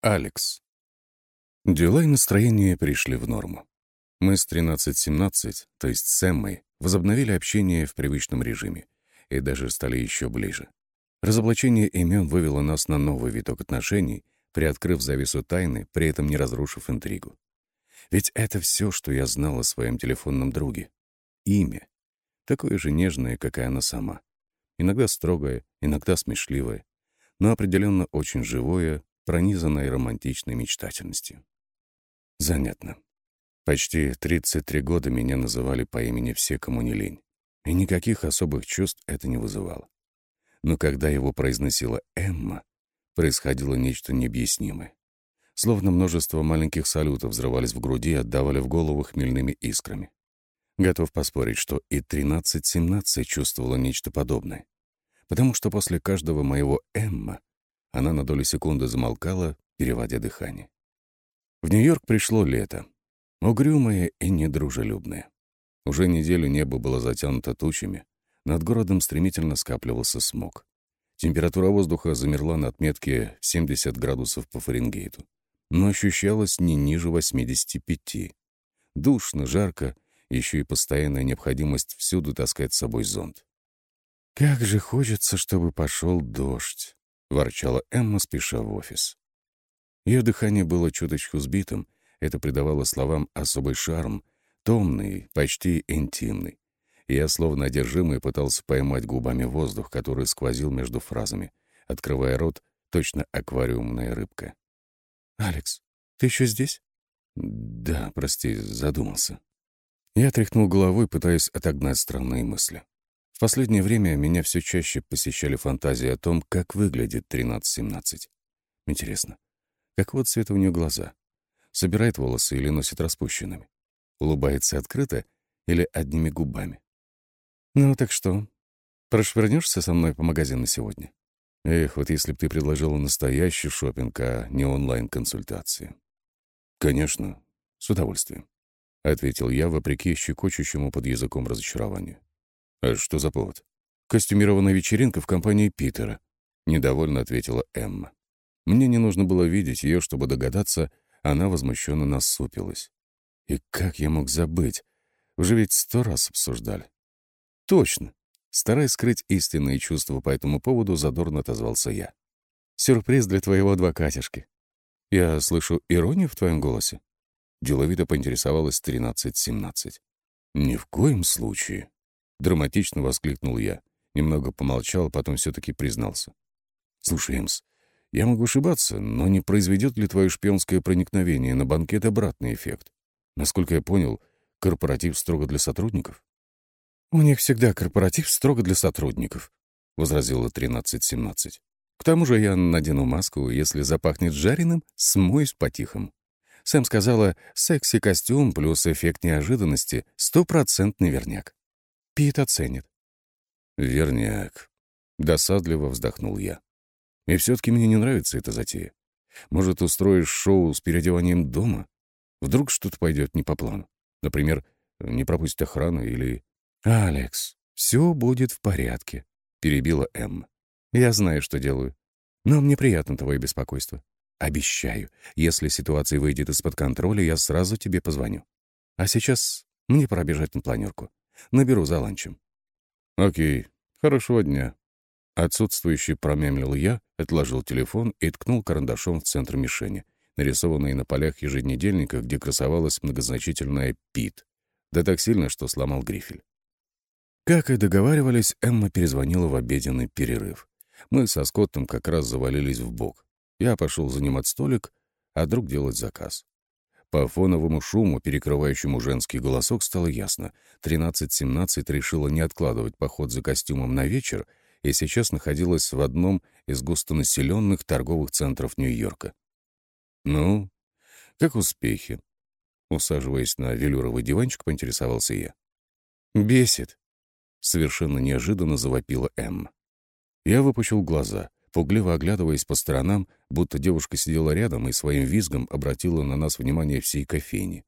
Алекс. Дела и настроение пришли в норму. Мы с 13-17, то есть с Эммой, возобновили общение в привычном режиме и даже стали еще ближе. Разоблачение имен вывело нас на новый виток отношений, приоткрыв завесу тайны, при этом не разрушив интригу. Ведь это все, что я знал о своем телефонном друге. Имя. Такое же нежное, как и она сама. Иногда строгое, иногда смешливое, но определенно очень живое, пронизанной романтичной мечтательностью. Занятно. Почти 33 года меня называли по имени все, кому не лень, и никаких особых чувств это не вызывало. Но когда его произносила Эмма, происходило нечто необъяснимое. Словно множество маленьких салютов взрывались в груди и отдавали в голову хмельными искрами. Готов поспорить, что и 13-17 чувствовала нечто подобное. Потому что после каждого моего «Эмма» Она на долю секунды замолкала, переводя дыхание. В Нью-Йорк пришло лето. Угрюмое и недружелюбное. Уже неделю небо было затянуто тучами. Над городом стремительно скапливался смог. Температура воздуха замерла на отметке 70 градусов по Фаренгейту, но ощущалась не ниже 85. Душно, жарко, еще и постоянная необходимость всюду таскать с собой зонт. «Как же хочется, чтобы пошел дождь!» — ворчала Эмма, спеша в офис. Ее дыхание было чуточку сбитым, это придавало словам особый шарм, томный, почти интимный. Я, словно одержимый, пытался поймать губами воздух, который сквозил между фразами, открывая рот, точно аквариумная рыбка. «Алекс, ты еще здесь?» «Да, прости, задумался». Я тряхнул головой, пытаясь отогнать странные мысли. В последнее время меня все чаще посещали фантазии о том, как выглядит 13-17. Интересно, какого цвета у нее глаза? Собирает волосы или носит распущенными? Улыбается открыто или одними губами? Ну так что, прошвырнешься со мной по магазину сегодня? Эх, вот если бы ты предложила настоящий шопинг, а не онлайн-консультации. Конечно, с удовольствием, — ответил я, вопреки щекочущему под языком разочарованию. «А что за повод?» «Костюмированная вечеринка в компании Питера», — недовольно ответила Эмма. Мне не нужно было видеть ее, чтобы догадаться, она возмущенно насупилась. И как я мог забыть? Уже ведь сто раз обсуждали. Точно. Стараясь скрыть истинные чувства по этому поводу, задорно отозвался я. Сюрприз для твоего адвокатишки. Я слышу иронию в твоем голосе. Деловито поинтересовалась 13-17. Ни в коем случае. Драматично воскликнул я. Немного помолчал, потом все-таки признался. «Слушай, Эмс, я могу ошибаться, но не произведет ли твое шпионское проникновение на банкет обратный эффект? Насколько я понял, корпоратив строго для сотрудников?» «У них всегда корпоратив строго для сотрудников», — возразила 13-17. «К тому же я надену маску, если запахнет жареным, смоюсь по-тихому». Сэм сказала, секси-костюм плюс эффект неожиданности — стопроцентный верняк. Пит оценит. Верняк. Досадливо вздохнул я. И все-таки мне не нравится эта затея. Может, устроишь шоу с переодеванием дома? Вдруг что-то пойдет не по плану. Например, не пропустит охрану или... «Алекс, все будет в порядке», — перебила Эмма. «Я знаю, что делаю. Но мне приятно твое беспокойство. Обещаю, если ситуация выйдет из-под контроля, я сразу тебе позвоню. А сейчас мне пора бежать на планерку. Наберу за ланчем». «Окей, хорошего дня». Отсутствующий промямлил я, отложил телефон и ткнул карандашом в центр мишени, нарисованной на полях еженедельника, где красовалась многозначительная «Пит». Да так сильно, что сломал грифель. Как и договаривались, Эмма перезвонила в обеденный перерыв. Мы со Скоттом как раз завалились в бок. Я пошел занимать столик, а друг делать заказ. По фоновому шуму, перекрывающему женский голосок, стало ясно. 13-17 решила не откладывать поход за костюмом на вечер и сейчас находилась в одном из густонаселенных торговых центров Нью-Йорка. «Ну, как успехи?» Усаживаясь на велюровый диванчик, поинтересовался я. «Бесит», — совершенно неожиданно завопила Эмма. Я выпучил глаза пугливо оглядываясь по сторонам, будто девушка сидела рядом и своим визгом обратила на нас внимание всей кофейни.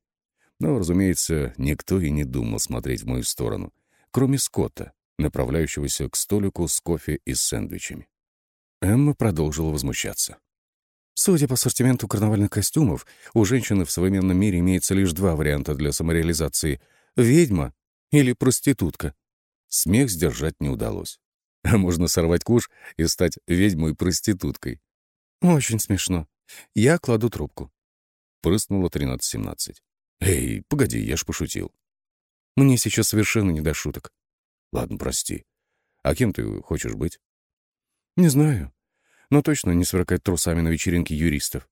Но, разумеется, никто и не думал смотреть в мою сторону, кроме Скотта, направляющегося к столику с кофе и сэндвичами. Эмма продолжила возмущаться. Судя по ассортименту карнавальных костюмов, у женщины в современном мире имеется лишь два варианта для самореализации — ведьма или проститутка. Смех сдержать не удалось. А можно сорвать куш и стать ведьмой-проституткой. Очень смешно. Я кладу трубку. Прыснула 13-17. Эй, погоди, я ж пошутил. Мне сейчас совершенно не до шуток. Ладно, прости. А кем ты хочешь быть? Не знаю. Но точно не сверкать трусами на вечеринке юристов.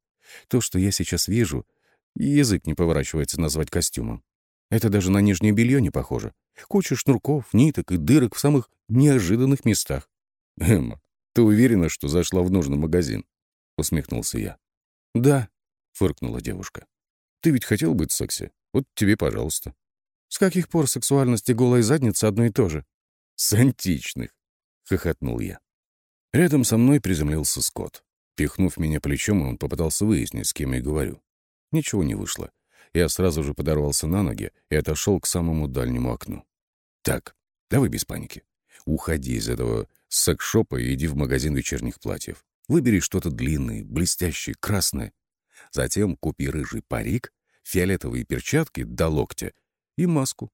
То, что я сейчас вижу, язык не поворачивается назвать костюмом. Это даже на нижнее белье не похоже. Куча шнурков, ниток и дырок в самых неожиданных местах. «Эмма, ты уверена, что зашла в нужный магазин?» — усмехнулся я. «Да», — фыркнула девушка. «Ты ведь хотел быть секси? Вот тебе, пожалуйста». «С каких пор сексуальность и голая задница одно и то же?» «С античных», — хохотнул я. Рядом со мной приземлился Скотт. Пихнув меня плечом, он попытался выяснить, с кем я говорю. Ничего не вышло. Я сразу же подорвался на ноги и отошел к самому дальнему окну. «Так, давай без паники. Уходи из этого секс-шопа и иди в магазин вечерних платьев. Выбери что-то длинное, блестящее, красное. Затем купи рыжий парик, фиолетовые перчатки до локтя и маску».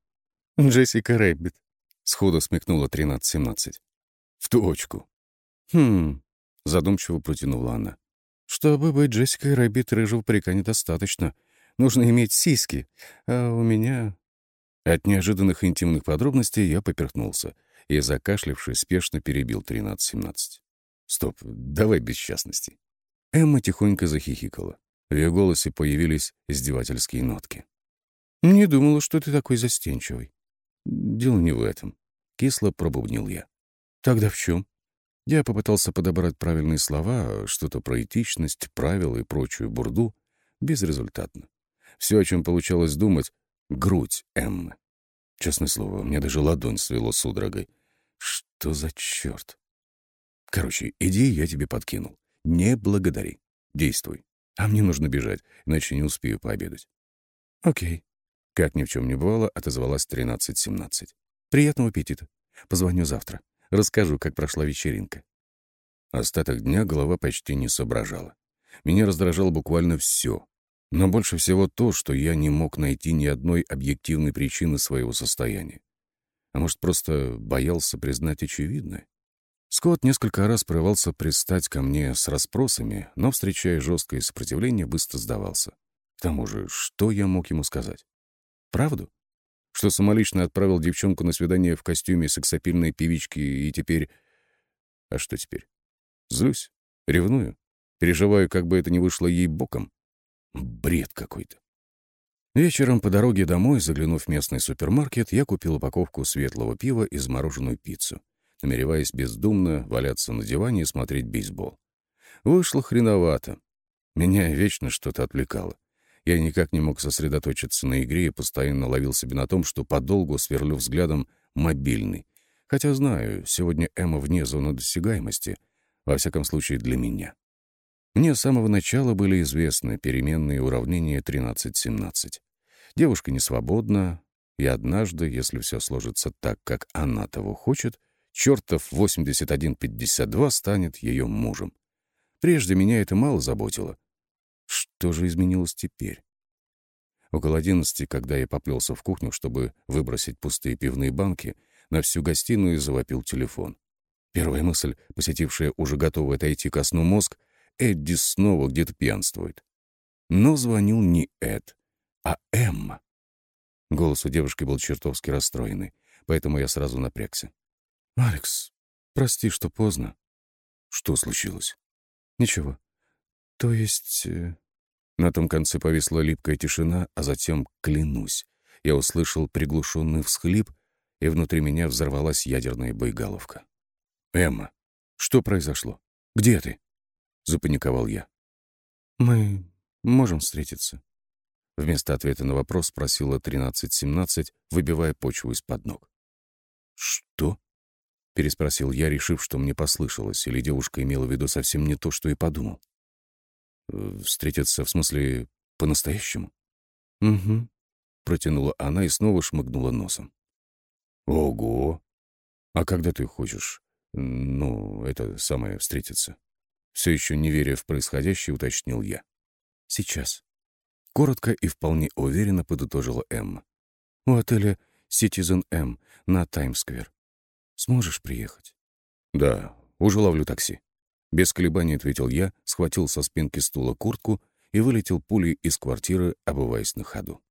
«Джессика Рэббит», — сходу смекнула 13-17. «В точку». «Хм...» — задумчиво протянула она. «Чтобы быть Джессикой Рэббит, рыжего парика недостаточно. Нужно иметь сиськи. А у меня...» От неожиданных интимных подробностей я поперхнулся и, закашлявшись, спешно перебил 13-17. «Стоп, давай без частностей». Эмма тихонько захихикала. В ее голосе появились издевательские нотки. «Не думала, что ты такой застенчивый». «Дело не в этом». Кисло пробубнил я. «Тогда в чем? Я попытался подобрать правильные слова, что-то про этичность, правила и прочую бурду, безрезультатно. Все, о чем получалось думать — грудь Эммы. Честное слово, мне даже ладонь свело судорогой. Что за черт? Короче, иди, я тебе подкинул. Не благодари. Действуй. А мне нужно бежать, иначе не успею пообедать. Окей. Как ни в чем не бывало, отозвалась 13-17. Приятного аппетита. Позвоню завтра. Расскажу, как прошла вечеринка. Остаток дня голова почти не соображала. Меня раздражало буквально все. Но больше всего то, что я не мог найти ни одной объективной причины своего состояния. А может, просто боялся признать очевидное? Скотт несколько раз прорывался пристать ко мне с расспросами, но, встречая жесткое сопротивление, быстро сдавался. К тому же, что я мог ему сказать? Правду? Что самолично отправил девчонку на свидание в костюме сексапильной певички и теперь... А что теперь? Злюсь? Ревную? Переживаю, как бы это ни вышло ей боком? Бред какой-то. Вечером по дороге домой, заглянув в местный супермаркет, я купил упаковку светлого пива и замороженную пиццу, намереваясь бездумно валяться на диване и смотреть бейсбол. Вышло хреновато. Меня вечно что-то отвлекало. Я никак не мог сосредоточиться на игре и постоянно ловил себя на том, что подолгу сверлю взглядом мобильный. Хотя знаю, сегодня Эмма вне зоны досягаемости, во всяком случае для меня. Мне с самого начала были известны переменные уравнения 13-17. Девушка не свободна, и однажды, если все сложится так, как она того хочет, чертов 81-52 станет ее мужем. Прежде меня это мало заботило. Что же изменилось теперь? Около одиннадцати, когда я поплелся в кухню, чтобы выбросить пустые пивные банки, на всю гостиную завопил телефон. Первая мысль, посетившая уже готовый отойти ко сну мозг, Эдди снова где-то пьянствует. Но звонил не Эд, а Эмма. Голос у девушки был чертовски расстроенный, поэтому я сразу напрягся. «Алекс, прости, что поздно». «Что случилось?» «Ничего. То есть...» э, На том конце повисла липкая тишина, а затем, клянусь, я услышал приглушенный всхлип, и внутри меня взорвалась ядерная боеголовка. «Эмма, что произошло? Где ты?» — запаниковал я. «Мы можем встретиться?» Вместо ответа на вопрос спросила 13-17, выбивая почву из-под ног. «Что?» — переспросил я, решив, что мне послышалось, или девушка имела в виду совсем не то, что и подумал. «Встретиться, в смысле, по-настоящему?» «Угу», — протянула она и снова шмыгнула носом. «Ого! А когда ты хочешь, ну, это самое, встретиться?» Все еще не веря в происходящее, уточнил я. «Сейчас». Коротко и вполне уверенно подытожила Эмма. «У отеля Citizen M на Таймс-сквер. Сможешь приехать?» «Да, уже ловлю такси». Без колебаний ответил я, схватил со спинки стула куртку и вылетел пулей из квартиры, обуваясь на ходу.